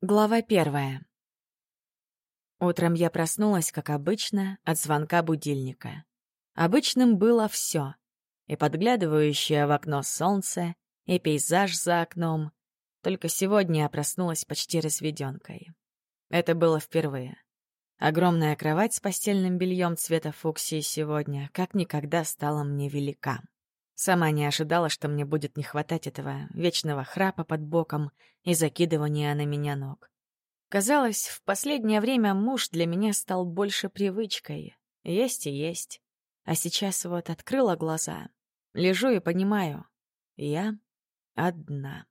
Глава первая. Утром я проснулась, как обычно, от звонка будильника. Обычным было все: И подглядывающее в окно солнце, и пейзаж за окном. Только сегодня я проснулась почти разведенкой. Это было впервые. Огромная кровать с постельным бельем цвета фуксии сегодня как никогда стала мне велика. Сама не ожидала, что мне будет не хватать этого вечного храпа под боком и закидывания на меня ног. Казалось, в последнее время муж для меня стал больше привычкой. Есть и есть. А сейчас вот открыла глаза. Лежу и понимаю. Я одна.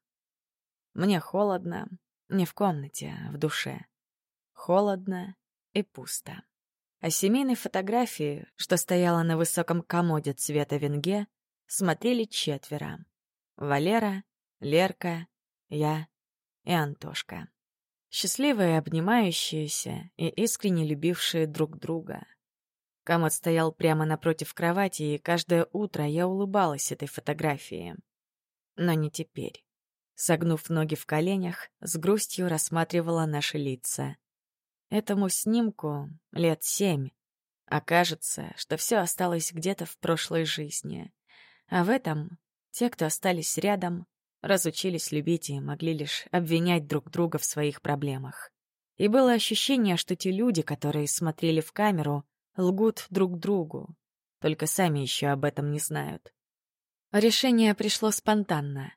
Мне холодно. Не в комнате, а в душе. Холодно и пусто. А семейной фотографии, что стояла на высоком комоде цвета венге, смотрели четверо. Валера, Лерка, я и Антошка. Счастливые, обнимающиеся и искренне любившие друг друга. Комод стоял прямо напротив кровати, и каждое утро я улыбалась этой фотографии. Но не теперь. Согнув ноги в коленях, с грустью рассматривала наши лица. Этому снимку лет семь. Окажется, что все осталось где-то в прошлой жизни. А в этом те, кто остались рядом, разучились любить и могли лишь обвинять друг друга в своих проблемах. И было ощущение, что те люди, которые смотрели в камеру, лгут друг другу, только сами еще об этом не знают. Решение пришло спонтанно.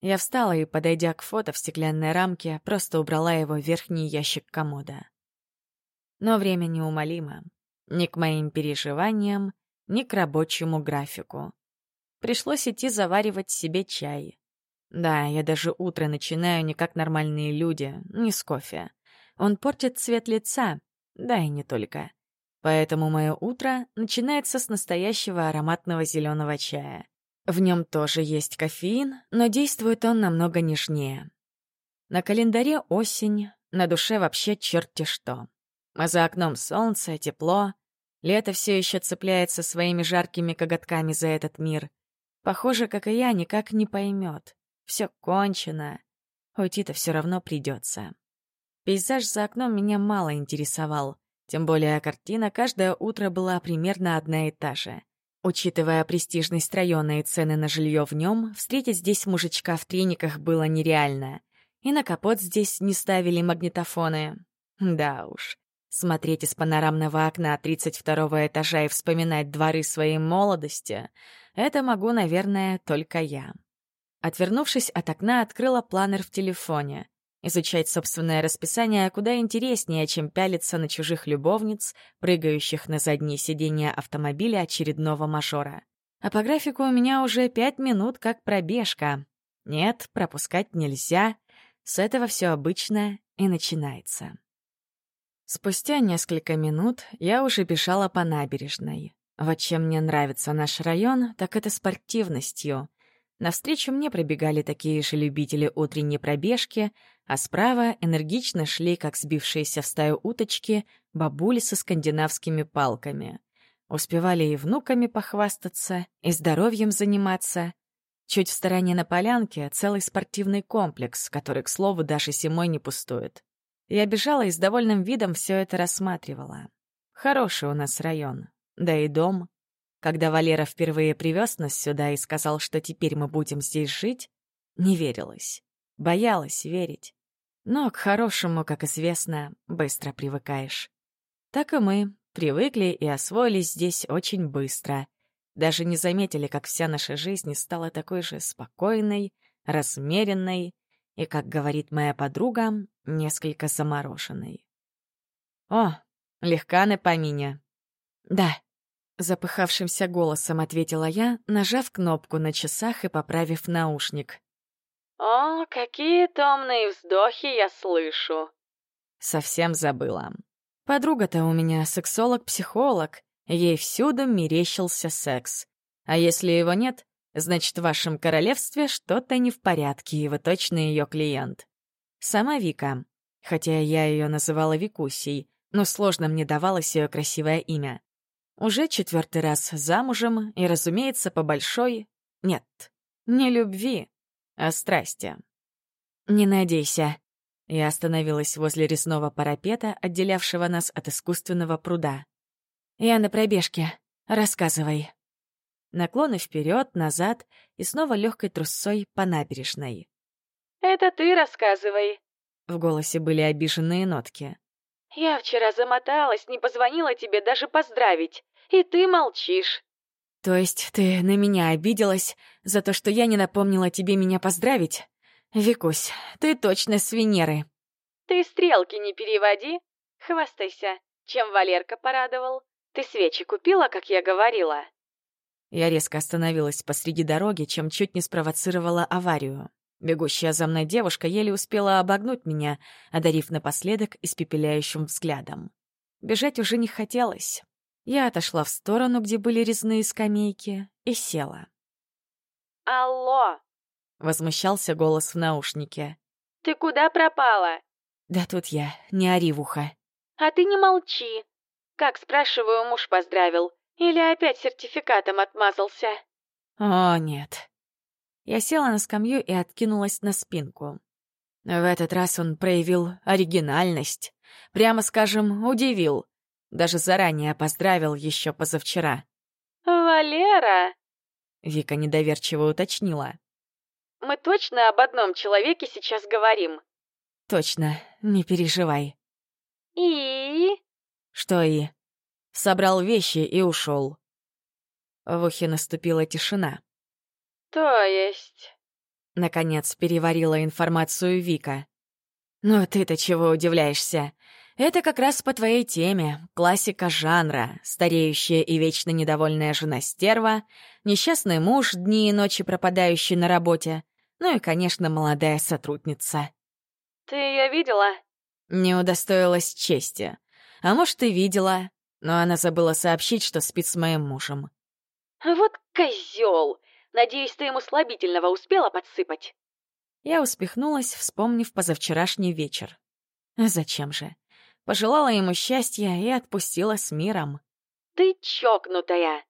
Я встала и, подойдя к фото в стеклянной рамке, просто убрала его в верхний ящик комода. Но время неумолимо. Ни к моим переживаниям, ни к рабочему графику. Пришлось идти заваривать себе чай. Да, я даже утро начинаю не как нормальные люди, не с кофе. Он портит цвет лица, да и не только. Поэтому мое утро начинается с настоящего ароматного зеленого чая. В нем тоже есть кофеин, но действует он намного нежнее. На календаре осень, на душе вообще черти что. А за окном солнце, тепло. Лето все еще цепляется своими жаркими коготками за этот мир — Похоже, как и я, никак не поймет. Все кончено. Уйти-то все равно придется. Пейзаж за окном меня мало интересовал. Тем более картина каждое утро была примерно одна и та же. Учитывая престижность района и цены на жилье в нем, встретить здесь мужичка в трениках было нереально. И на капот здесь не ставили магнитофоны. Да уж. Смотреть из панорамного окна 32 этажа и вспоминать дворы своей молодости — это могу, наверное, только я. Отвернувшись от окна, открыла планер в телефоне. Изучать собственное расписание куда интереснее, чем пялиться на чужих любовниц, прыгающих на задние сиденья автомобиля очередного мажора. А по графику у меня уже пять минут как пробежка. Нет, пропускать нельзя. С этого все обычно и начинается. Спустя несколько минут я уже бежала по набережной. Вот чем мне нравится наш район, так это спортивностью. Навстречу мне пробегали такие же любители утренней пробежки, а справа энергично шли, как сбившиеся в стаю уточки, бабули со скандинавскими палками. Успевали и внуками похвастаться, и здоровьем заниматься. Чуть в стороне на полянке целый спортивный комплекс, который, к слову, даже зимой не пустует. Я бежала и с довольным видом все это рассматривала. Хороший у нас район, да и дом. Когда Валера впервые привез нас сюда и сказал, что теперь мы будем здесь жить, не верилась. Боялась верить. Но к хорошему, как известно, быстро привыкаешь. Так и мы привыкли и освоились здесь очень быстро. Даже не заметили, как вся наша жизнь стала такой же спокойной, размеренной и, как говорит моя подруга, несколько замороженной. «О, легка на помине». «Да», Запыхавшимся голосом ответила я, нажав кнопку на часах и поправив наушник. «О, какие томные вздохи я слышу!» Совсем забыла. Подруга-то у меня сексолог-психолог, ей всюду мерещился секс. А если его нет, значит, в вашем королевстве что-то не в порядке, и вы точно ее клиент. Сама Вика, хотя я ее называла Викусей, но сложно мне давалось ее красивое имя. Уже четвертый раз замужем и, разумеется, по большой... Нет, не любви, а страсти. «Не надейся», Я остановилась возле резного парапета, отделявшего нас от искусственного пруда. «Я на пробежке. Рассказывай». Наклоны вперед, назад и снова легкой трусцой по набережной. «Это ты рассказывай». В голосе были обиженные нотки. «Я вчера замоталась, не позвонила тебе даже поздравить, и ты молчишь». «То есть ты на меня обиделась за то, что я не напомнила тебе меня поздравить? Викусь, ты точно с Венеры». «Ты стрелки не переводи, хвастайся, чем Валерка порадовал. Ты свечи купила, как я говорила?» Я резко остановилась посреди дороги, чем чуть не спровоцировала аварию. Бегущая за мной девушка еле успела обогнуть меня, одарив напоследок испепеляющим взглядом. Бежать уже не хотелось. Я отошла в сторону, где были резные скамейки, и села. «Алло!» — возмущался голос в наушнике. «Ты куда пропала?» «Да тут я, не ори в ухо». «А ты не молчи. Как, спрашиваю, муж поздравил? Или опять сертификатом отмазался?» «О, нет. Я села на скамью и откинулась на спинку. В этот раз он проявил оригинальность. Прямо скажем, удивил. Даже заранее поздравил еще позавчера. «Валера!» Вика недоверчиво уточнила. «Мы точно об одном человеке сейчас говорим?» «Точно, не переживай». «И?» «Что и?» Собрал вещи и ушел. В ухе наступила тишина. «То есть...» Наконец переварила информацию Вика. «Ну ты-то чего удивляешься? Это как раз по твоей теме. Классика жанра. Стареющая и вечно недовольная жена-стерва, несчастный муж, дни и ночи пропадающий на работе, ну и, конечно, молодая сотрудница». «Ты ее видела?» Не удостоилась чести. А может, и видела, но она забыла сообщить, что спит с моим мужем. «Вот козел! Надеюсь, ты ему слабительного успела подсыпать?» Я успехнулась, вспомнив позавчерашний вечер. Зачем же? Пожелала ему счастья и отпустила с миром. «Ты чокнутая!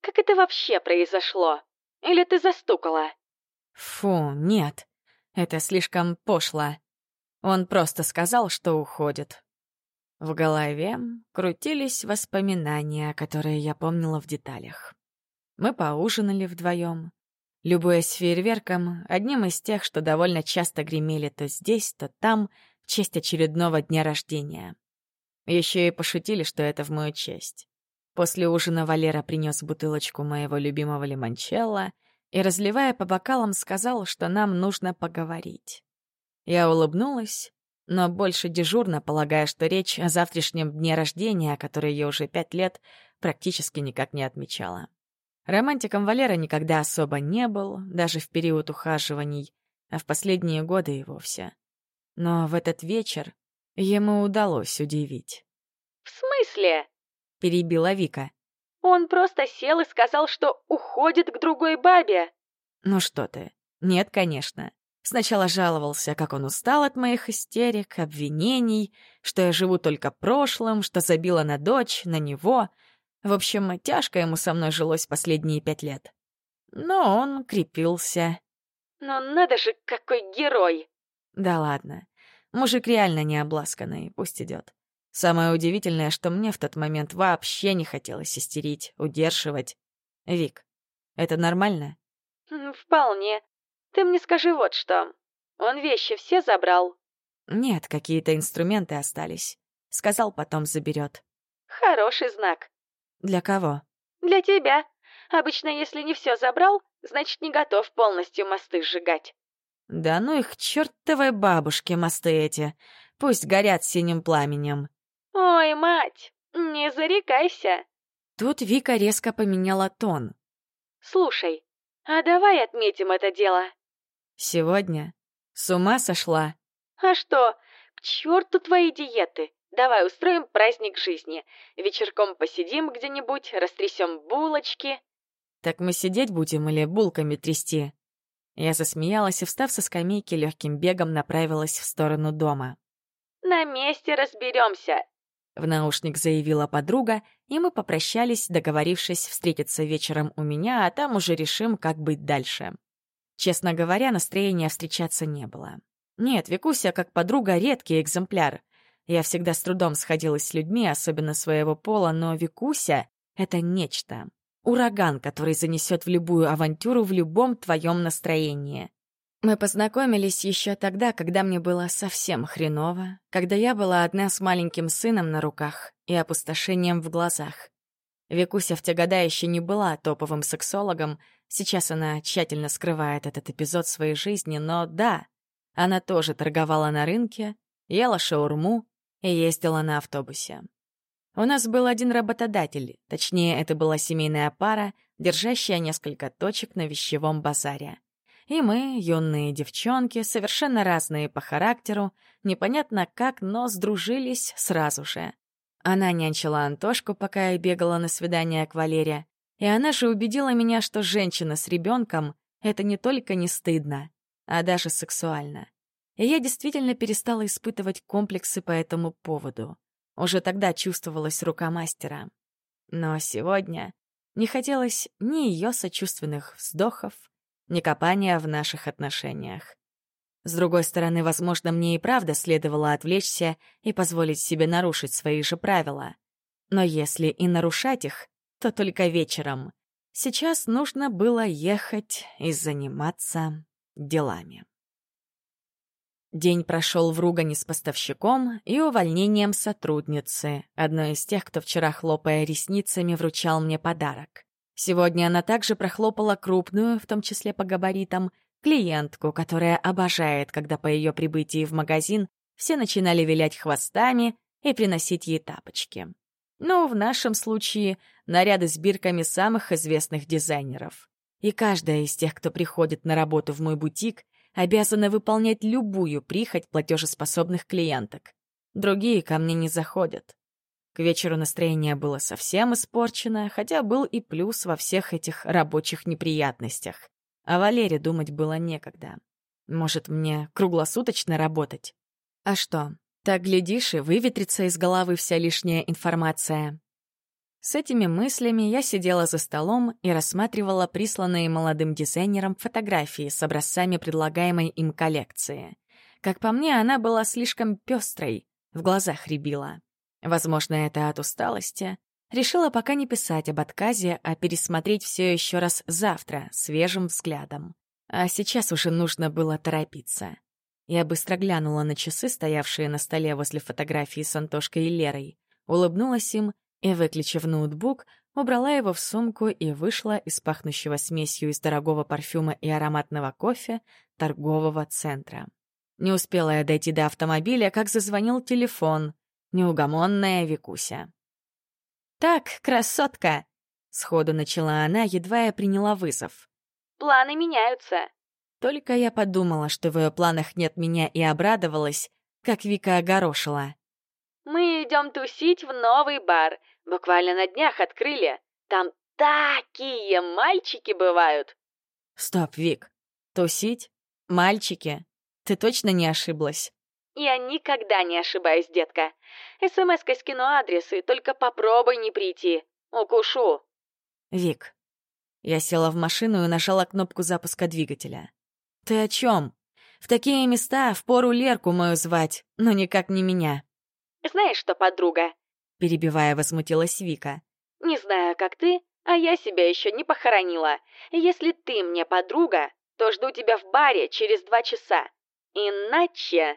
Как это вообще произошло? Или ты застукала?» Фу, нет. Это слишком пошло. Он просто сказал, что уходит. В голове крутились воспоминания, которые я помнила в деталях. Мы поужинали вдвоем, любуясь фейерверком, одним из тех, что довольно часто гремели то здесь, то там, в честь очередного дня рождения. Еще и пошутили, что это в мою честь. После ужина Валера принес бутылочку моего любимого лимончелло и, разливая по бокалам, сказал, что нам нужно поговорить. Я улыбнулась, но больше дежурно, полагая, что речь о завтрашнем дне рождения, который я уже пять лет практически никак не отмечала. Романтиком Валера никогда особо не был, даже в период ухаживаний, а в последние годы и вовсе. Но в этот вечер ему удалось удивить. «В смысле?» — перебила Вика. «Он просто сел и сказал, что уходит к другой бабе». «Ну что ты? Нет, конечно. Сначала жаловался, как он устал от моих истерик, обвинений, что я живу только прошлым, что забила на дочь, на него — в общем, тяжко ему со мной жилось последние пять лет. Но он крепился. «Ну надо же, какой герой!» Да ладно. Мужик реально не обласканный, пусть идет. Самое удивительное, что мне в тот момент вообще не хотелось истерить, удерживать. Вик, это нормально? Вполне. Ты мне скажи вот что. Он вещи все забрал? Нет, какие-то инструменты остались. Сказал, потом заберет. Хороший знак. Для кого? Для тебя. Обычно, если не все забрал, значит, не готов полностью мосты сжигать. Да ну их чертовой бабушки мосты эти. Пусть горят синим пламенем. Ой, мать, не зарекайся. Тут Вика резко поменяла тон. Слушай, а давай отметим это дело. Сегодня? С ума сошла? А что, к черту твои диеты. Давай устроим праздник жизни. Вечерком посидим где-нибудь, растрясем булочки. Так мы сидеть будем или булками трясти? Я засмеялась и, встав со скамейки, легким бегом направилась в сторону дома. На месте разберемся. В наушник заявила подруга, и мы попрощались, договорившись встретиться вечером у меня, а там уже решим, как быть дальше. Честно говоря, настроения встречаться не было. Нет, Викуся как подруга редкий экземпляр. Я всегда с трудом сходилась с людьми, особенно своего пола, но Викуся — это нечто. Ураган, который занесет в любую авантюру в любом твоем настроении. Мы познакомились еще тогда, когда мне было совсем хреново, когда я была одна с маленьким сыном на руках и опустошением в глазах. Викуся в те года еще не была топовым сексологом, сейчас она тщательно скрывает этот эпизод своей жизни, но да, она тоже торговала на рынке, ела шаурму и ездила на автобусе. У нас был один работодатель, точнее, это была семейная пара, держащая несколько точек на вещевом базаре. И мы, юные девчонки, совершенно разные по характеру, непонятно как, но сдружились сразу же. Она нянчила Антошку, пока я бегала на свидание к Валере, и она же убедила меня, что женщина с ребенком — это не только не стыдно, а даже сексуально. И я действительно перестала испытывать комплексы по этому поводу. Уже тогда чувствовалась рука мастера. Но сегодня не хотелось ни ее сочувственных вздохов, ни копания в наших отношениях. С другой стороны, возможно, мне и правда следовало отвлечься и позволить себе нарушить свои же правила. Но если и нарушать их, то только вечером. Сейчас нужно было ехать и заниматься делами. День прошел в ругани с поставщиком и увольнением сотрудницы, одной из тех, кто вчера, хлопая ресницами, вручал мне подарок. Сегодня она также прохлопала крупную, в том числе по габаритам, клиентку, которая обожает, когда по ее прибытии в магазин все начинали вилять хвостами и приносить ей тапочки. Ну, в нашем случае наряды с бирками самых известных дизайнеров. И каждая из тех, кто приходит на работу в мой бутик, обязана выполнять любую прихоть платежеспособных клиенток. Другие ко мне не заходят. К вечеру настроение было совсем испорчено, хотя был и плюс во всех этих рабочих неприятностях. О Валере думать было некогда. Может, мне круглосуточно работать? А что, так, глядишь, и выветрится из головы вся лишняя информация. С этими мыслями я сидела за столом и рассматривала присланные молодым дизайнером фотографии с образцами предлагаемой им коллекции. Как по мне, она была слишком пестрой, в глазах рябила. Возможно, это от усталости. Решила пока не писать об отказе, а пересмотреть все еще раз завтра, свежим взглядом. А сейчас уже нужно было торопиться. Я быстро глянула на часы, стоявшие на столе возле фотографии с Антошкой и Лерой, улыбнулась им и, выключив ноутбук, убрала его в сумку и вышла из пахнущего смесью из дорогого парфюма и ароматного кофе торгового центра. Не успела я дойти до автомобиля, как зазвонил телефон. Неугомонная Викуся. «Так, красотка!» — сходу начала она, едва я приняла вызов. «Планы меняются». Только я подумала, что в ее планах нет меня, и обрадовалась, как Вика огорошила. «Мы идем тусить в новый бар. Буквально на днях открыли. Там такие мальчики бывают!» «Стоп, Вик. Тусить? Мальчики? Ты точно не ошиблась?» «Я никогда не ошибаюсь, детка. СМС-кой скину адресы, только попробуй не прийти. Укушу». «Вик». Я села в машину и нажала кнопку запуска двигателя. «Ты о чем? В такие места впору Лерку мою звать, но никак не меня». «Знаешь что, подруга?» перебивая, возмутилась Вика. «Не знаю, как ты, а я себя еще не похоронила. Если ты мне подруга, то жду тебя в баре через два часа. Иначе...»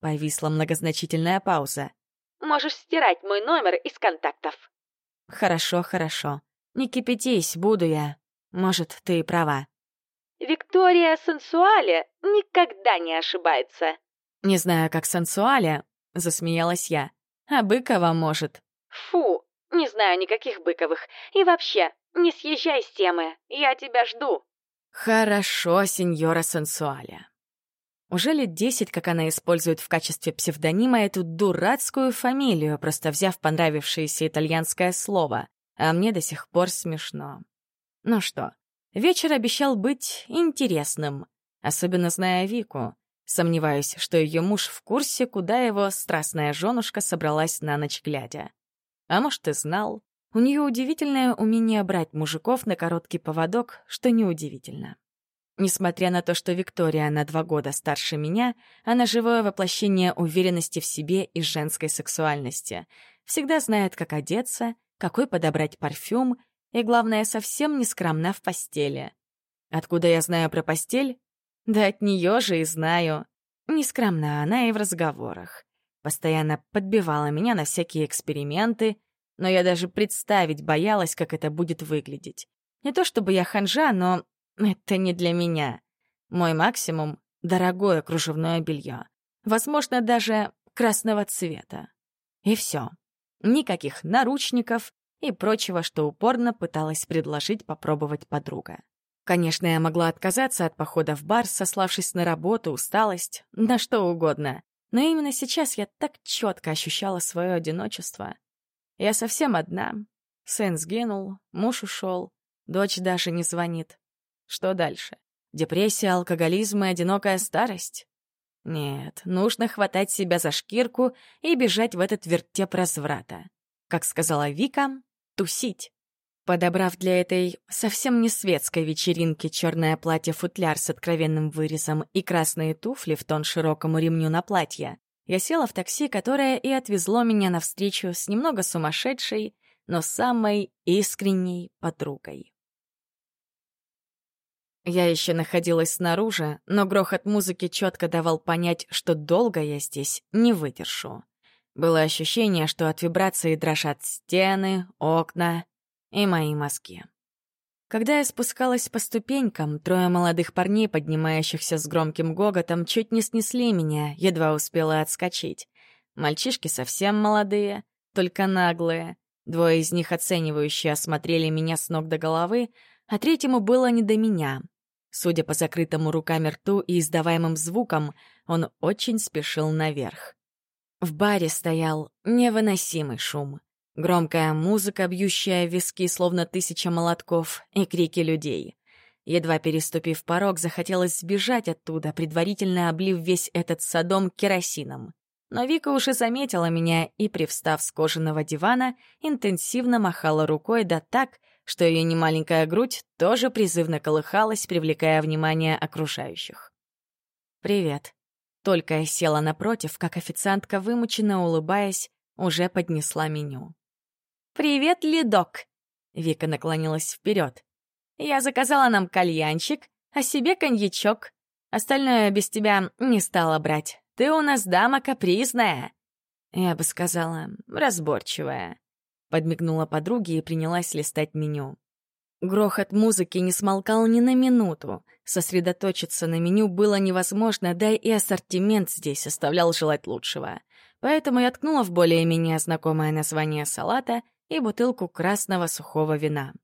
Повисла многозначительная пауза. «Можешь стирать мой номер из контактов». «Хорошо, хорошо. Не кипятись, буду я. Может, ты и права». «Виктория Сенсуале никогда не ошибается». «Не знаю, как Сенсуале», — засмеялась я. А Быкова может. Фу, не знаю никаких Быковых. И вообще, не съезжай с темы, я тебя жду. Хорошо, сеньора Сенсуаля. Уже лет десять, как она использует в качестве псевдонима эту дурацкую фамилию, просто взяв понравившееся итальянское слово, а мне до сих пор смешно. Ну что, вечер обещал быть интересным, особенно зная Вику. Сомневаюсь, что ее муж в курсе, куда его страстная женушка собралась на ночь глядя. А может, и знал. У нее удивительное умение брать мужиков на короткий поводок, что неудивительно. Несмотря на то, что Виктория на два года старше меня, она живое воплощение уверенности в себе и женской сексуальности. Всегда знает, как одеться, какой подобрать парфюм, и, главное, совсем не скромна в постели. Откуда я знаю про постель? Да от нее же и знаю. Не скромна она и в разговорах. Постоянно подбивала меня на всякие эксперименты, но я даже представить боялась, как это будет выглядеть. Не то чтобы я ханжа, но это не для меня. Мой максимум — дорогое кружевное белье. Возможно, даже красного цвета. И все. Никаких наручников и прочего, что упорно пыталась предложить попробовать подруга. Конечно, я могла отказаться от похода в бар, сославшись на работу, усталость, на что угодно. Но именно сейчас я так четко ощущала свое одиночество. Я совсем одна. Сын сгинул, муж ушел, дочь даже не звонит. Что дальше? Депрессия, алкоголизм и одинокая старость? Нет, нужно хватать себя за шкирку и бежать в этот вертеп разврата. Как сказала Вика, тусить. Подобрав для этой совсем не светской вечеринки черное платье-футляр с откровенным вырезом и красные туфли в тон широкому ремню на платье, я села в такси, которое и отвезло меня навстречу с немного сумасшедшей, но самой искренней подругой. Я еще находилась снаружи, но грохот музыки четко давал понять, что долго я здесь не выдержу. Было ощущение, что от вибрации дрожат стены, окна и мои мозги. Когда я спускалась по ступенькам, трое молодых парней, поднимающихся с громким гоготом, чуть не снесли меня, едва успела отскочить. Мальчишки совсем молодые, только наглые. Двое из них оценивающие осмотрели меня с ног до головы, а третьему было не до меня. Судя по закрытому руками рту и издаваемым звукам, он очень спешил наверх. В баре стоял невыносимый шум. Громкая музыка, бьющая виски, словно тысяча молотков, и крики людей. Едва переступив порог, захотелось сбежать оттуда, предварительно облив весь этот садом керосином. Но Вика уже заметила меня и, привстав с кожаного дивана, интенсивно махала рукой да так, что ее немаленькая грудь тоже призывно колыхалась, привлекая внимание окружающих. «Привет». Только села напротив, как официантка, вымученно улыбаясь, уже поднесла меню. «Привет, Ледок!» Вика наклонилась вперед. «Я заказала нам кальянчик, а себе коньячок. Остальное без тебя не стала брать. Ты у нас дама капризная!» Я бы сказала, разборчивая. Подмигнула подруге и принялась листать меню. Грохот музыки не смолкал ни на минуту. Сосредоточиться на меню было невозможно, да и ассортимент здесь оставлял желать лучшего. Поэтому я ткнула в более-менее знакомое название салата и бутылку красного сухого вина.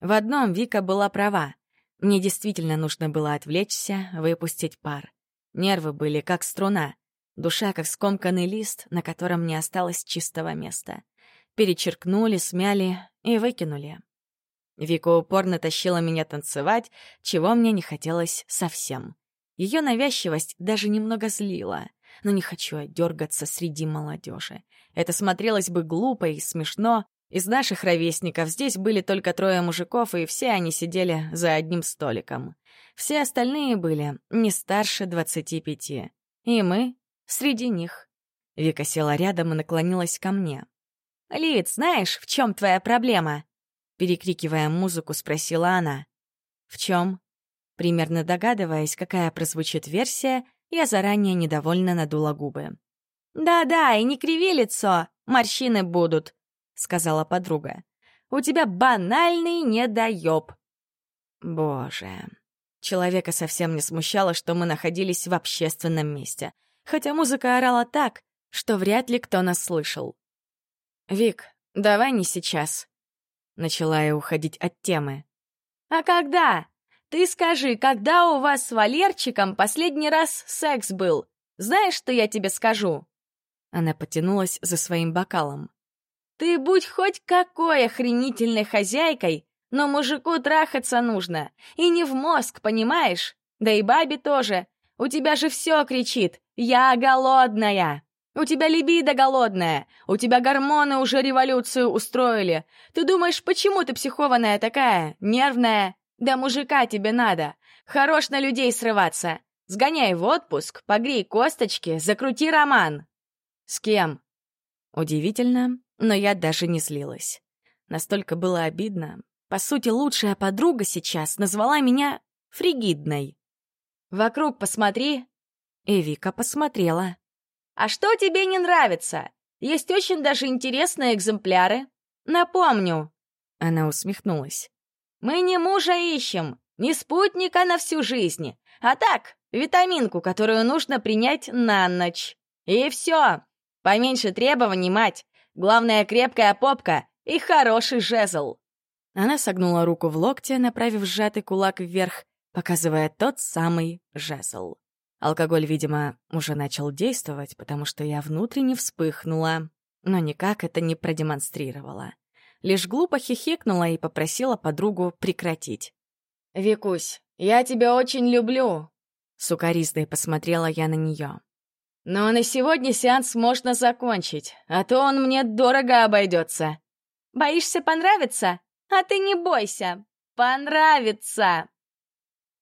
В одном Вика была права. Мне действительно нужно было отвлечься, выпустить пар. Нервы были как струна, душа как скомканный лист, на котором не осталось чистого места перечеркнули, смяли и выкинули. Вика упорно тащила меня танцевать, чего мне не хотелось совсем. Ее навязчивость даже немного злила, но не хочу дергаться среди молодежи. Это смотрелось бы глупо и смешно. Из наших ровесников здесь были только трое мужиков, и все они сидели за одним столиком. Все остальные были не старше двадцати пяти. И мы среди них. Вика села рядом и наклонилась ко мне. «Лид, знаешь, в чем твоя проблема?» Перекрикивая музыку, спросила она. «В чем?» Примерно догадываясь, какая прозвучит версия, я заранее недовольно надула губы. «Да-да, и не криви лицо, морщины будут», — сказала подруга. «У тебя банальный недоёб». Боже. Человека совсем не смущало, что мы находились в общественном месте, хотя музыка орала так, что вряд ли кто нас слышал. «Вик, давай не сейчас». Начала я уходить от темы. «А когда? Ты скажи, когда у вас с Валерчиком последний раз секс был? Знаешь, что я тебе скажу?» Она потянулась за своим бокалом. «Ты будь хоть какой охренительной хозяйкой, но мужику трахаться нужно. И не в мозг, понимаешь? Да и бабе тоже. У тебя же все кричит «Я голодная!» У тебя либидо голодная, у тебя гормоны уже революцию устроили. Ты думаешь, почему ты психованная такая, нервная? Да мужика тебе надо. Хорош на людей срываться. Сгоняй в отпуск, погрей косточки, закрути роман. С кем? Удивительно, но я даже не слилась. Настолько было обидно. По сути, лучшая подруга сейчас назвала меня фригидной. «Вокруг посмотри». И Вика посмотрела. «А что тебе не нравится? Есть очень даже интересные экземпляры. Напомню». Она усмехнулась. «Мы не мужа ищем, не спутника на всю жизнь, а так, витаминку, которую нужно принять на ночь. И все. Поменьше требований, мать. Главное, крепкая попка и хороший жезл». Она согнула руку в локте, направив сжатый кулак вверх, показывая тот самый жезл. Алкоголь, видимо, уже начал действовать, потому что я внутренне вспыхнула, но никак это не продемонстрировала. Лишь глупо хихикнула и попросила подругу прекратить. «Викусь, я тебя очень люблю!» Сукаризной посмотрела я на нее. «Но на сегодня сеанс можно закончить, а то он мне дорого обойдется. Боишься понравиться? А ты не бойся! Понравится!»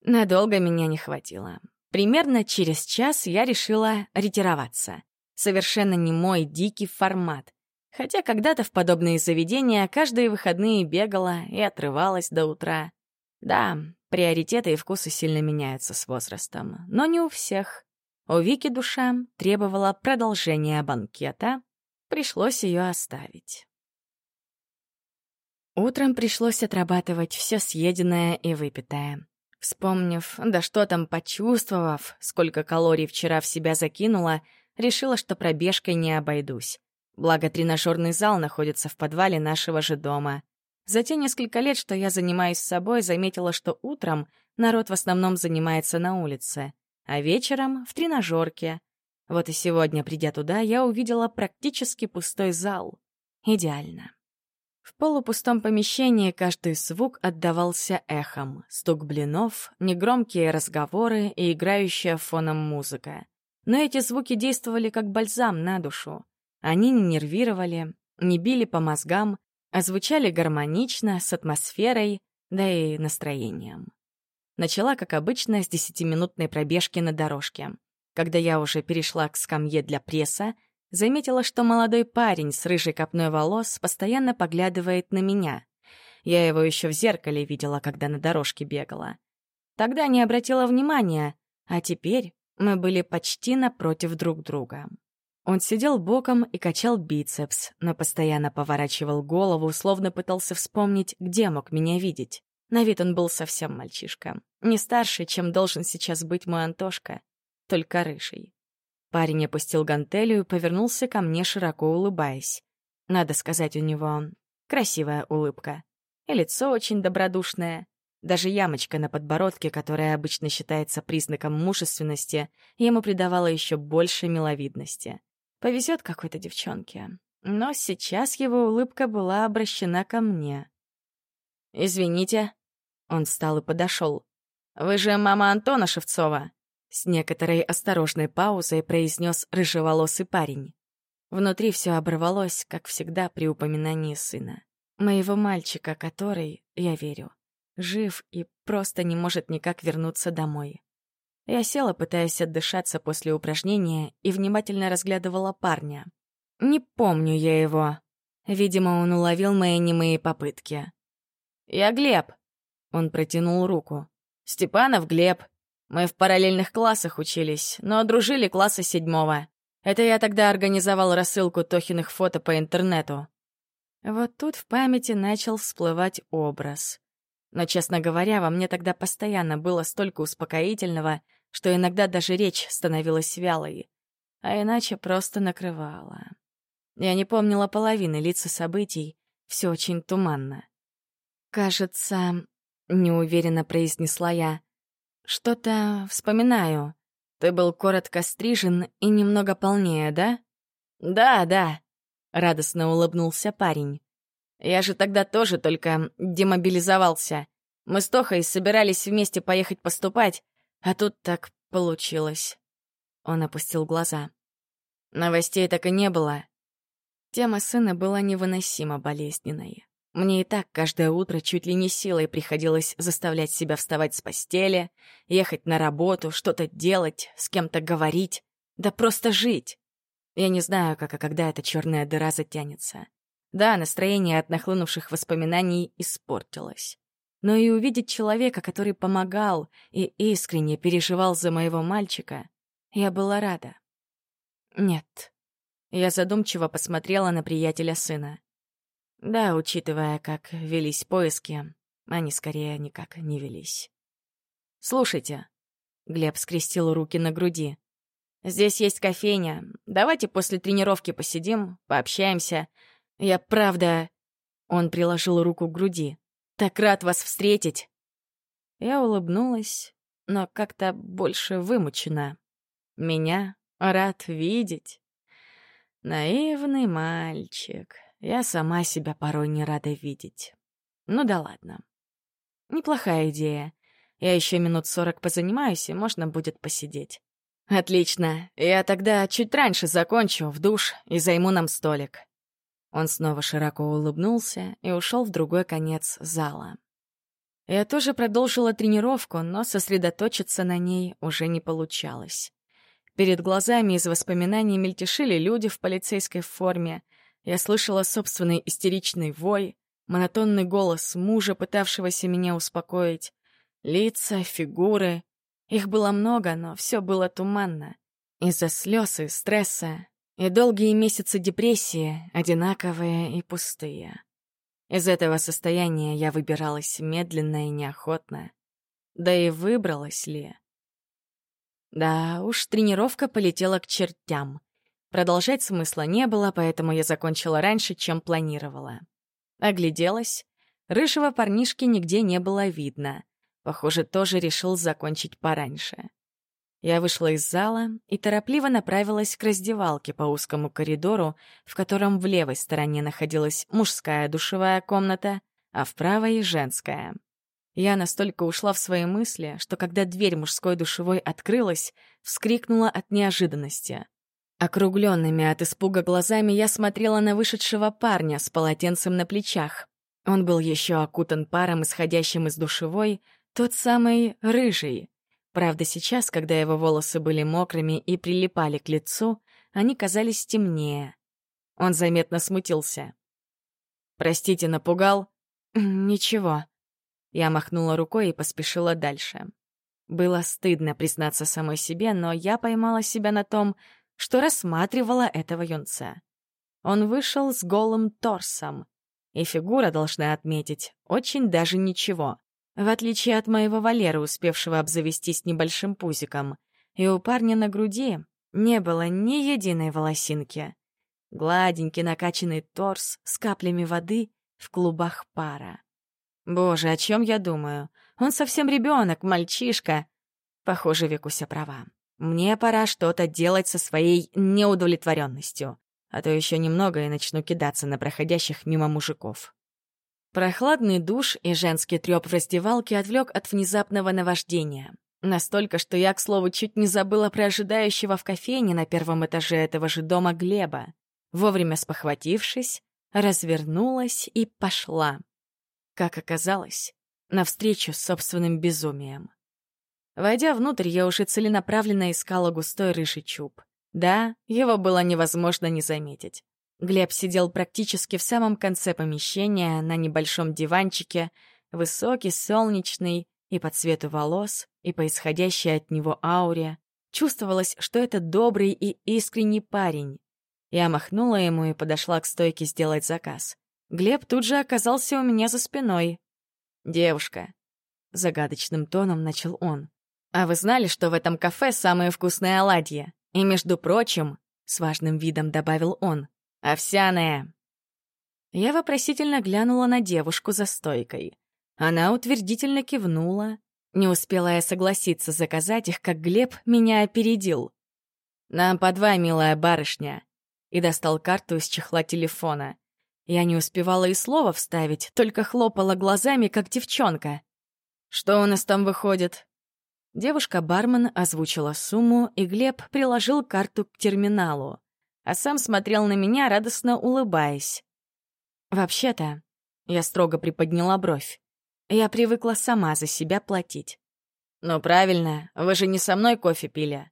Надолго меня не хватило. Примерно через час я решила ретироваться. Совершенно не мой дикий формат. Хотя когда-то в подобные заведения каждые выходные бегала и отрывалась до утра. Да, приоритеты и вкусы сильно меняются с возрастом, но не у всех. У Вики душа требовала продолжения банкета, пришлось ее оставить. Утром пришлось отрабатывать все съеденное и выпитое. Вспомнив, да что там, почувствовав, сколько калорий вчера в себя закинула, решила, что пробежкой не обойдусь. Благо, тренажерный зал находится в подвале нашего же дома. За те несколько лет, что я занимаюсь собой, заметила, что утром народ в основном занимается на улице, а вечером — в тренажерке. Вот и сегодня, придя туда, я увидела практически пустой зал. Идеально. В полупустом помещении каждый звук отдавался эхом. Стук блинов, негромкие разговоры и играющая фоном музыка. Но эти звуки действовали как бальзам на душу. Они не нервировали, не били по мозгам, а звучали гармонично, с атмосферой, да и настроением. Начала, как обычно, с десятиминутной пробежки на дорожке. Когда я уже перешла к скамье для пресса, заметила, что молодой парень с рыжей копной волос постоянно поглядывает на меня. Я его еще в зеркале видела, когда на дорожке бегала. Тогда не обратила внимания, а теперь мы были почти напротив друг друга. Он сидел боком и качал бицепс, но постоянно поворачивал голову, словно пытался вспомнить, где мог меня видеть. На вид он был совсем мальчишка. Не старше, чем должен сейчас быть мой Антошка, только рыжий. Парень опустил гантелью и повернулся ко мне, широко улыбаясь. Надо сказать, у него красивая улыбка. И лицо очень добродушное. Даже ямочка на подбородке, которая обычно считается признаком мужественности, ему придавала еще больше миловидности. Повезет какой-то девчонке. Но сейчас его улыбка была обращена ко мне. «Извините». Он встал и подошел. «Вы же мама Антона Шевцова?» С некоторой осторожной паузой произнес рыжеволосый парень. Внутри все оборвалось, как всегда при упоминании сына. Моего мальчика, который, я верю, жив и просто не может никак вернуться домой. Я села, пытаясь отдышаться после упражнения, и внимательно разглядывала парня. Не помню я его. Видимо, он уловил мои немые попытки. «Я Глеб», — он протянул руку. «Степанов Глеб, мы в параллельных классах учились, но дружили класса седьмого. Это я тогда организовал рассылку Тохиных фото по интернету. Вот тут в памяти начал всплывать образ. Но, честно говоря, во мне тогда постоянно было столько успокоительного, что иногда даже речь становилась вялой, а иначе просто накрывала. Я не помнила половины лица событий, все очень туманно. «Кажется...» — неуверенно произнесла я. «Что-то вспоминаю. Ты был коротко стрижен и немного полнее, да?» «Да, да», — радостно улыбнулся парень. «Я же тогда тоже только демобилизовался. Мы с Тохой собирались вместе поехать поступать, а тут так получилось». Он опустил глаза. Новостей так и не было. Тема сына была невыносимо болезненной. Мне и так каждое утро чуть ли не силой приходилось заставлять себя вставать с постели, ехать на работу, что-то делать, с кем-то говорить, да просто жить. Я не знаю, как и когда эта черная дыра затянется. Да, настроение от нахлынувших воспоминаний испортилось. Но и увидеть человека, который помогал и искренне переживал за моего мальчика, я была рада. Нет. Я задумчиво посмотрела на приятеля сына. Да, учитывая, как велись поиски, они скорее никак не велись. «Слушайте», — Глеб скрестил руки на груди, «здесь есть кофейня. Давайте после тренировки посидим, пообщаемся. Я правда...» Он приложил руку к груди. «Так рад вас встретить!» Я улыбнулась, но как-то больше вымучена. Меня рад видеть. Наивный мальчик. Я сама себя порой не рада видеть. Ну да ладно. Неплохая идея. Я еще минут сорок позанимаюсь, и можно будет посидеть. Отлично. Я тогда чуть раньше закончу, в душ, и займу нам столик. Он снова широко улыбнулся и ушел в другой конец зала. Я тоже продолжила тренировку, но сосредоточиться на ней уже не получалось. Перед глазами из воспоминаний мельтешили люди в полицейской форме, я слышала собственный истеричный вой, монотонный голос мужа, пытавшегося меня успокоить, лица, фигуры. Их было много, но все было туманно. Из-за слез и стресса, и долгие месяцы депрессии, одинаковые и пустые. Из этого состояния я выбиралась медленно и неохотно. Да и выбралась ли? Да уж, тренировка полетела к чертям — Продолжать смысла не было, поэтому я закончила раньше, чем планировала. Огляделась. Рыжего парнишки нигде не было видно. Похоже, тоже решил закончить пораньше. Я вышла из зала и торопливо направилась к раздевалке по узкому коридору, в котором в левой стороне находилась мужская душевая комната, а в правой — женская. Я настолько ушла в свои мысли, что когда дверь мужской душевой открылась, вскрикнула от неожиданности. Округленными от испуга глазами я смотрела на вышедшего парня с полотенцем на плечах. Он был еще окутан паром, исходящим из душевой, тот самый рыжий. Правда, сейчас, когда его волосы были мокрыми и прилипали к лицу, они казались темнее. Он заметно смутился. «Простите, напугал?» «Ничего». Я махнула рукой и поспешила дальше. Было стыдно признаться самой себе, но я поймала себя на том, что рассматривала этого юнца. Он вышел с голым торсом, и фигура, должна отметить, очень даже ничего, в отличие от моего Валеры, успевшего обзавестись небольшим пузиком, и у парня на груди не было ни единой волосинки. Гладенький накачанный торс с каплями воды в клубах пара. Боже, о чем я думаю? Он совсем ребенок, мальчишка. Похоже, Викуся права. Мне пора что-то делать со своей неудовлетворенностью, а то еще немного и начну кидаться на проходящих мимо мужиков. Прохладный душ и женский трёп в раздевалке отвлек от внезапного наваждения. Настолько, что я, к слову, чуть не забыла про ожидающего в кофейне на первом этаже этого же дома Глеба. Вовремя спохватившись, развернулась и пошла. Как оказалось, навстречу с собственным безумием. Войдя внутрь, я уже целенаправленно искала густой рыжий чуб. Да, его было невозможно не заметить. Глеб сидел практически в самом конце помещения, на небольшом диванчике, высокий, солнечный, и по цвету волос, и по исходящей от него ауре. Чувствовалось, что это добрый и искренний парень. Я махнула ему и подошла к стойке сделать заказ. Глеб тут же оказался у меня за спиной. «Девушка», — загадочным тоном начал он, а вы знали, что в этом кафе самые вкусные оладьи? И, между прочим, с важным видом добавил он, овсяные. Я вопросительно глянула на девушку за стойкой. Она утвердительно кивнула. Не успела я согласиться заказать их, как Глеб меня опередил. «Нам по два, милая барышня», и достал карту из чехла телефона. Я не успевала и слова вставить, только хлопала глазами, как девчонка. «Что у нас там выходит?» Девушка-бармен озвучила сумму, и Глеб приложил карту к терминалу, а сам смотрел на меня, радостно улыбаясь. «Вообще-то, Я строго приподняла бровь. Я привыкла сама за себя платить. «Ну правильно, вы же не со мной кофе пили».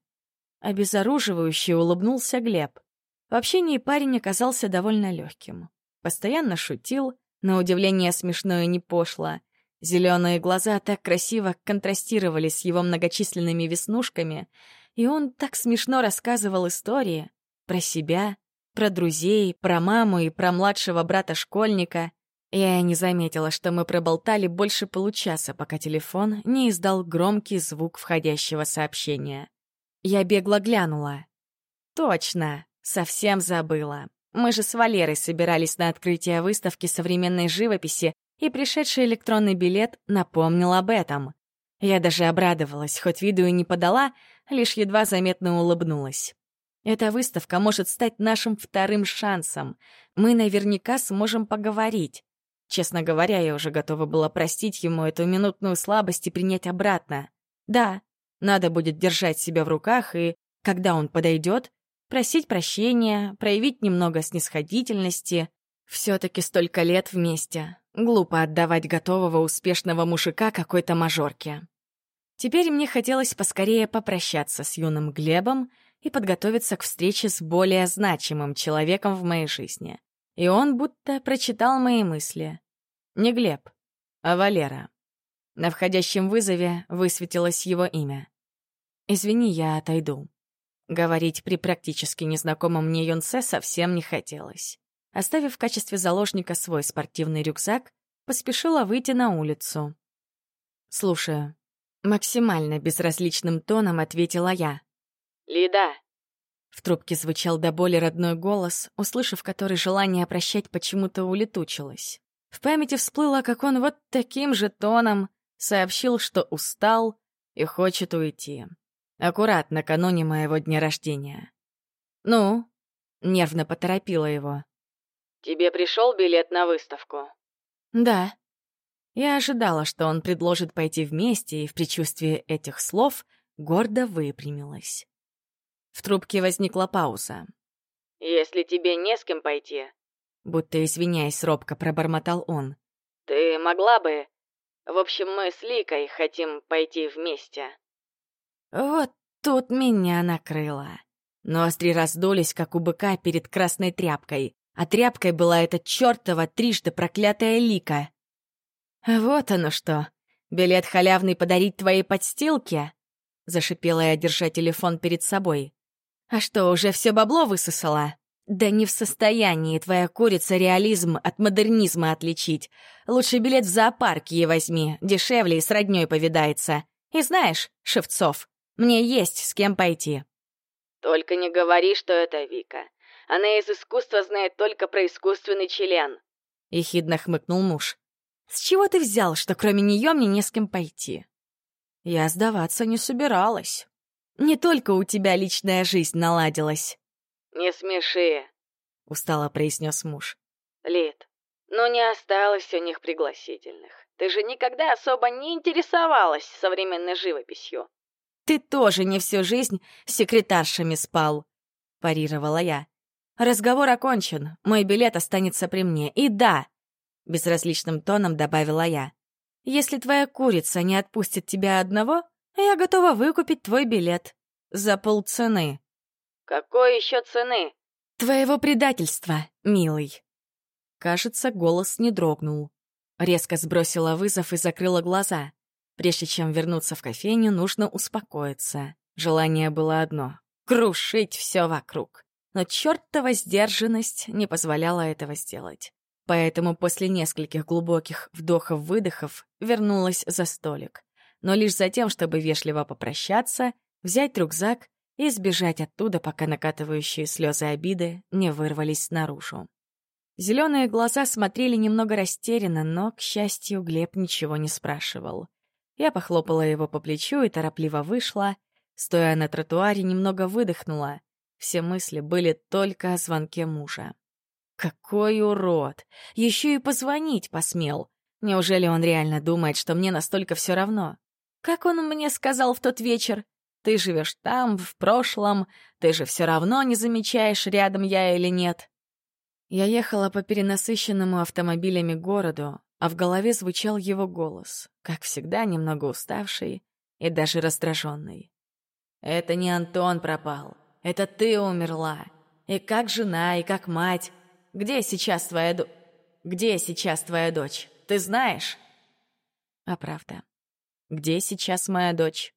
Обезоруживающе улыбнулся Глеб. В общении парень оказался довольно легким. Постоянно шутил, на удивление смешно и не пошло. Зеленые глаза так красиво контрастировали с его многочисленными веснушками, и он так смешно рассказывал истории про себя, про друзей, про маму и про младшего брата-школьника. Я не заметила, что мы проболтали больше получаса, пока телефон не издал громкий звук входящего сообщения. Я бегло глянула. Точно, совсем забыла. Мы же с Валерой собирались на открытие выставки современной живописи, и пришедший электронный билет напомнил об этом. Я даже обрадовалась, хоть виду и не подала, лишь едва заметно улыбнулась. Эта выставка может стать нашим вторым шансом. Мы наверняка сможем поговорить. Честно говоря, я уже готова была простить ему эту минутную слабость и принять обратно. Да, надо будет держать себя в руках и, когда он подойдет, просить прощения, проявить немного снисходительности. Все-таки столько лет вместе. Глупо отдавать готового успешного мужика какой-то мажорке. Теперь мне хотелось поскорее попрощаться с юным Глебом и подготовиться к встрече с более значимым человеком в моей жизни. И он будто прочитал мои мысли. Не Глеб, а Валера. На входящем вызове высветилось его имя. «Извини, я отойду». Говорить при практически незнакомом мне юнце совсем не хотелось. Оставив в качестве заложника свой спортивный рюкзак, поспешила выйти на улицу. «Слушаю». Максимально безразличным тоном ответила я. «Лида!» В трубке звучал до боли родной голос, услышав который желание прощать почему-то улетучилось. В памяти всплыло, как он вот таким же тоном сообщил, что устал и хочет уйти. Аккурат накануне моего дня рождения. «Ну?» — нервно поторопила его. «Тебе пришел билет на выставку?» «Да». Я ожидала, что он предложит пойти вместе, и в предчувствии этих слов гордо выпрямилась. В трубке возникла пауза. «Если тебе не с кем пойти...» Будто извиняясь, робко пробормотал он. «Ты могла бы... В общем, мы с Ликой хотим пойти вместе». Вот тут меня накрыло. Ноздри раздулись, как у быка перед красной тряпкой, а тряпкой была эта чертова трижды проклятая лика. «Вот оно что! Билет халявный подарить твоей подстилке?» Зашипела я, держа телефон перед собой. «А что, уже все бабло высосала?» «Да не в состоянии твоя курица реализм от модернизма отличить. Лучше билет в зоопарк ей возьми, дешевле и с роднёй повидается. И знаешь, Шевцов, мне есть с кем пойти». «Только не говори, что это Вика. Она из искусства знает только про искусственный член», — ехидно хмыкнул муж. «С чего ты взял, что кроме нее мне не с кем пойти?» Я сдаваться не собиралась. Не только у тебя личная жизнь наладилась. «Не смеши», — устало произнес муж. «Лид, ну не осталось у них пригласительных. Ты же никогда особо не интересовалась современной живописью. «Ты тоже не всю жизнь с секретаршами спал», — парировала я. «Разговор окончен, мой билет останется при мне. И да», — безразличным тоном добавила я, «если твоя курица не отпустит тебя одного, я готова выкупить твой билет. За полцены». «Какой еще цены?» «Твоего предательства, милый». Кажется, голос не дрогнул. Резко сбросила вызов и закрыла глаза. Прежде чем вернуться в кофейню, нужно успокоиться. Желание было одно — крушить все вокруг. Но чертова сдержанность не позволяла этого сделать. Поэтому после нескольких глубоких вдохов-выдохов вернулась за столик. Но лишь за тем, чтобы вежливо попрощаться, взять рюкзак и сбежать оттуда, пока накатывающие слезы обиды не вырвались наружу. Зеленые глаза смотрели немного растерянно, но, к счастью, Глеб ничего не спрашивал. Я похлопала его по плечу и торопливо вышла. Стоя на тротуаре, немного выдохнула. Все мысли были только о звонке мужа. Какой урод! Еще и позвонить посмел. Неужели он реально думает, что мне настолько все равно? Как он мне сказал в тот вечер? Ты живешь там, в прошлом, ты же все равно не замечаешь, рядом я или нет. Я ехала по перенасыщенному автомобилями городу, а в голове звучал его голос, как всегда немного уставший и даже раздраженный. «Это не Антон пропал, это ты умерла. И как жена, и как мать. Где сейчас твоя дочь? Где сейчас твоя дочь? Ты знаешь?» А правда. Где сейчас моя дочь?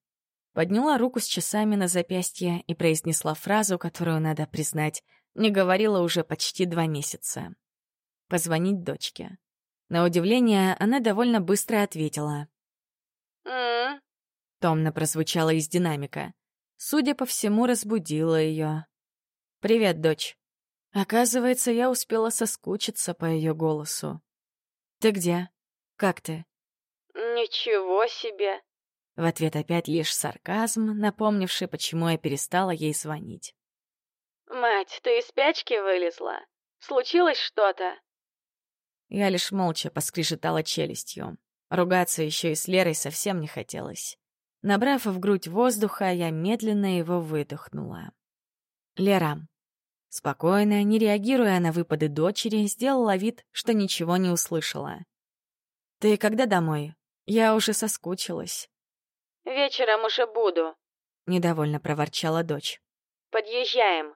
Подняла руку с часами на запястье и произнесла фразу, которую, надо признать, не говорила уже почти два месяца. Позвонить дочке. На удивление, она довольно быстро ответила. «М-м-м», Томно прозвучало из динамика. Судя по всему, разбудила ее. «Привет, дочь». Оказывается, я успела соскучиться по ее голосу. «Ты где? Как ты?» «Ничего себе!» В ответ опять лишь сарказм, напомнивший, почему я перестала ей звонить. «Мать, ты из спячки вылезла? Случилось что-то?» Я лишь молча поскрежетала челюстью. Ругаться еще и с Лерой совсем не хотелось. Набрав в грудь воздуха, я медленно его выдохнула. «Лера». Спокойно, не реагируя на выпады дочери, сделала вид, что ничего не услышала. «Ты когда домой? Я уже соскучилась». «Вечером уже буду», — недовольно проворчала дочь. «Подъезжаем».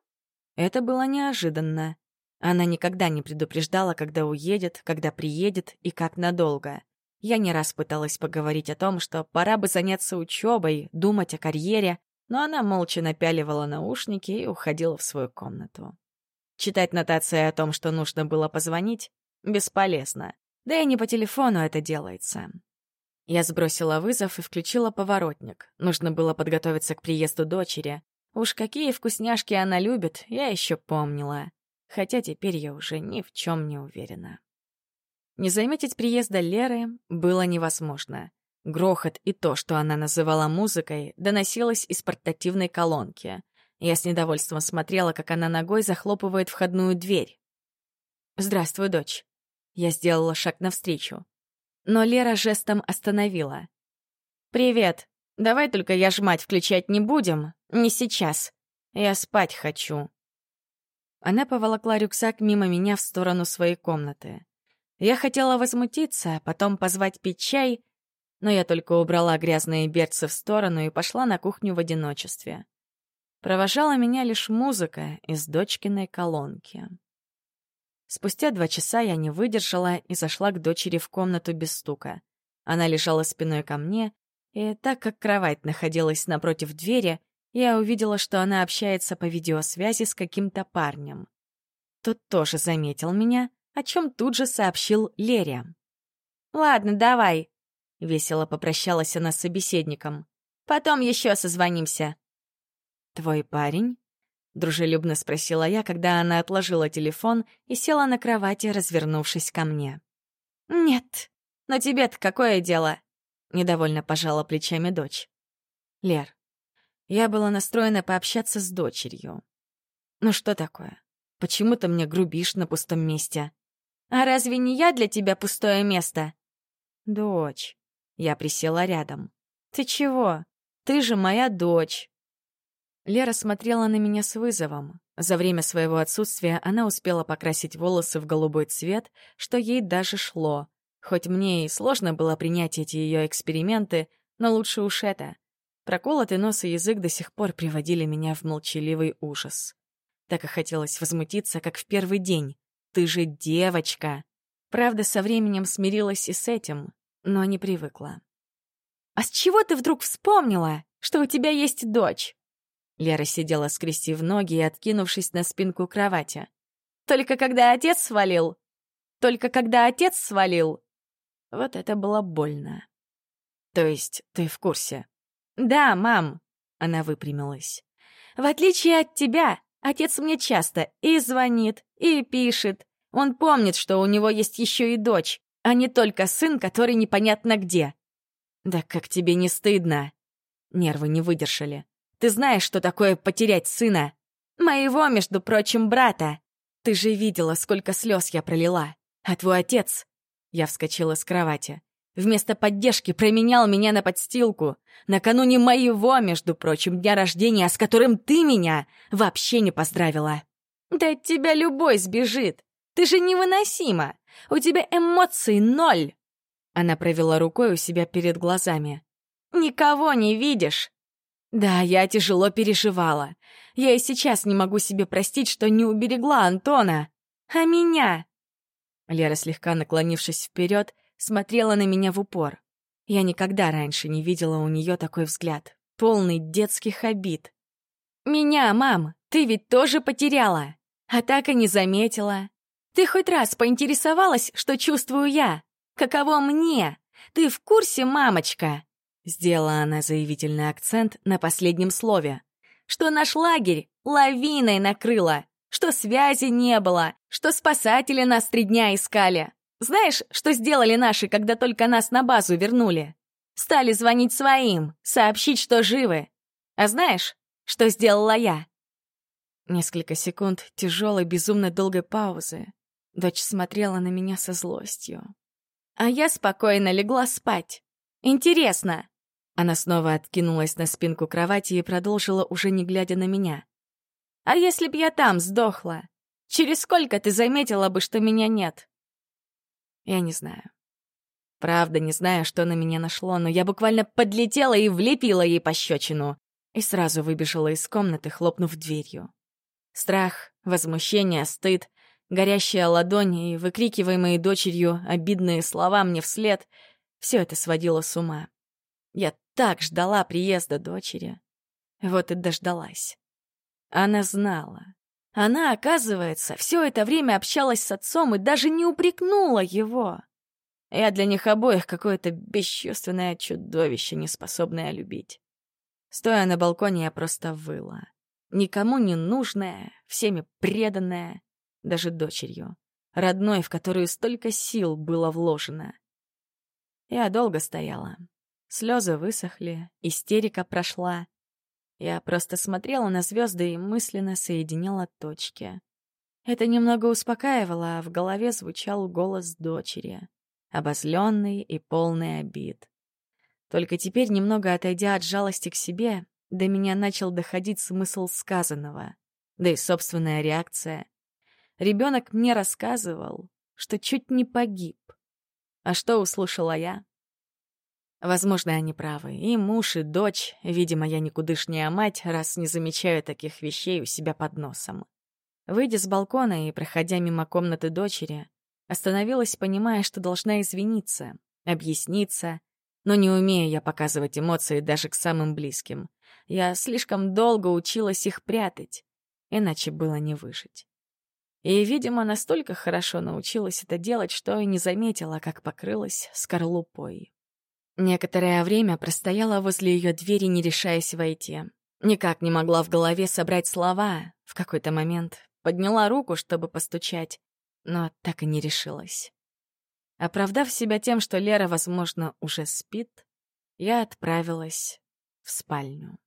Это было неожиданно. Она никогда не предупреждала, когда уедет, когда приедет и как надолго. Я не раз пыталась поговорить о том, что пора бы заняться учебой, думать о карьере, но она молча напяливала наушники и уходила в свою комнату. Читать нотации о том, что нужно было позвонить, бесполезно. Да и не по телефону это делается. Я сбросила вызов и включила поворотник. Нужно было подготовиться к приезду дочери. Уж какие вкусняшки она любит, я еще помнила. Хотя теперь я уже ни в чем не уверена. Не заметить приезда Леры было невозможно. Грохот и то, что она называла музыкой, доносилось из портативной колонки. Я с недовольством смотрела, как она ногой захлопывает входную дверь. «Здравствуй, дочь». Я сделала шаг навстречу но Лера жестом остановила. «Привет. Давай только я ж мать включать не будем. Не сейчас. Я спать хочу». Она поволокла рюкзак мимо меня в сторону своей комнаты. Я хотела возмутиться, потом позвать пить чай, но я только убрала грязные берцы в сторону и пошла на кухню в одиночестве. Провожала меня лишь музыка из дочкиной колонки. Спустя два часа я не выдержала и зашла к дочери в комнату без стука. Она лежала спиной ко мне, и так как кровать находилась напротив двери, я увидела, что она общается по видеосвязи с каким-то парнем. Тот тоже заметил меня, о чем тут же сообщил Лере. «Ладно, давай», — весело попрощалась она с собеседником. «Потом еще созвонимся». «Твой парень?» Дружелюбно спросила я, когда она отложила телефон и села на кровати, развернувшись ко мне. «Нет, но тебе-то какое дело?» Недовольно пожала плечами дочь. «Лер, я была настроена пообщаться с дочерью. Ну что такое? Почему ты мне грубишь на пустом месте? А разве не я для тебя пустое место?» «Дочь». Я присела рядом. «Ты чего? Ты же моя дочь. Лера смотрела на меня с вызовом. За время своего отсутствия она успела покрасить волосы в голубой цвет, что ей даже шло. Хоть мне и сложно было принять эти ее эксперименты, но лучше уж это. Проколотый нос и язык до сих пор приводили меня в молчаливый ужас. Так и хотелось возмутиться, как в первый день. «Ты же девочка!» Правда, со временем смирилась и с этим, но не привыкла. «А с чего ты вдруг вспомнила, что у тебя есть дочь?» Лера сидела, скрестив ноги и откинувшись на спинку кровати. «Только когда отец свалил! Только когда отец свалил!» Вот это было больно. «То есть ты в курсе?» «Да, мам!» — она выпрямилась. «В отличие от тебя, отец мне часто и звонит, и пишет. Он помнит, что у него есть еще и дочь, а не только сын, который непонятно где». «Да как тебе не стыдно?» Нервы не выдержали. Ты знаешь, что такое потерять сына? Моего, между прочим, брата. Ты же видела, сколько слез я пролила. А твой отец...» Я вскочила с кровати. Вместо поддержки променял меня на подстилку. Накануне моего, между прочим, дня рождения, с которым ты меня вообще не поздравила. Да от тебя любой сбежит. Ты же невыносима! У тебя эмоций ноль!» Она провела рукой у себя перед глазами. «Никого не видишь!» «Да, я тяжело переживала. Я и сейчас не могу себе простить, что не уберегла Антона. А меня?» Лера, слегка наклонившись вперед, смотрела на меня в упор. Я никогда раньше не видела у нее такой взгляд, полный детских обид. «Меня, мам, ты ведь тоже потеряла, а так и не заметила. Ты хоть раз поинтересовалась, что чувствую я? Каково мне? Ты в курсе, мамочка?» Сделала она заявительный акцент на последнем слове. «Что наш лагерь лавиной накрыло, что связи не было, что спасатели нас три дня искали. Знаешь, что сделали наши, когда только нас на базу вернули? Стали звонить своим, сообщить, что живы. А знаешь, что сделала я?» Несколько секунд тяжелой, безумно долгой паузы. Дочь смотрела на меня со злостью. А я спокойно легла спать. Интересно. Она снова откинулась на спинку кровати и продолжила, уже не глядя на меня. А если б я там сдохла? Через сколько ты заметила бы, что меня нет? Я не знаю. Правда, не знаю, что на меня нашло, но я буквально подлетела и влепила ей пощечину. И сразу выбежала из комнаты, хлопнув дверью. Страх, возмущение, стыд, горящая ладонь и выкрикиваемые дочерью обидные слова мне вслед — все это сводило с ума. Я так ждала приезда дочери. Вот и дождалась. Она знала. Она, оказывается, все это время общалась с отцом и даже не упрекнула его. Я для них обоих какое-то бесчувственное чудовище, неспособное любить. Стоя на балконе, я просто выла. Никому не нужная, всеми преданная, даже дочерью, родной, в которую столько сил было вложено. Я долго стояла. Слезы высохли, истерика прошла. Я просто смотрела на звезды и мысленно соединяла точки. Это немного успокаивало, а в голове звучал голос дочери, обозленный и полный обид. Только теперь, немного отойдя от жалости к себе, до меня начал доходить смысл сказанного, да и собственная реакция. Ребенок мне рассказывал, что чуть не погиб. А что услышала я? Возможно, они правы. И муж, и дочь. Видимо, я никудышняя мать, раз не замечаю таких вещей у себя под носом. Выйдя с балкона и проходя мимо комнаты дочери, остановилась, понимая, что должна извиниться, объясниться, но не умею я показывать эмоции даже к самым близким. Я слишком долго училась их прятать, иначе было не выжить. И, видимо, настолько хорошо научилась это делать, что и не заметила, как покрылась скорлупой. Некоторое время простояла возле ее двери, не решаясь войти. Никак не могла в голове собрать слова. В какой-то момент подняла руку, чтобы постучать, но так и не решилась. Оправдав себя тем, что Лера, возможно, уже спит, я отправилась в спальню.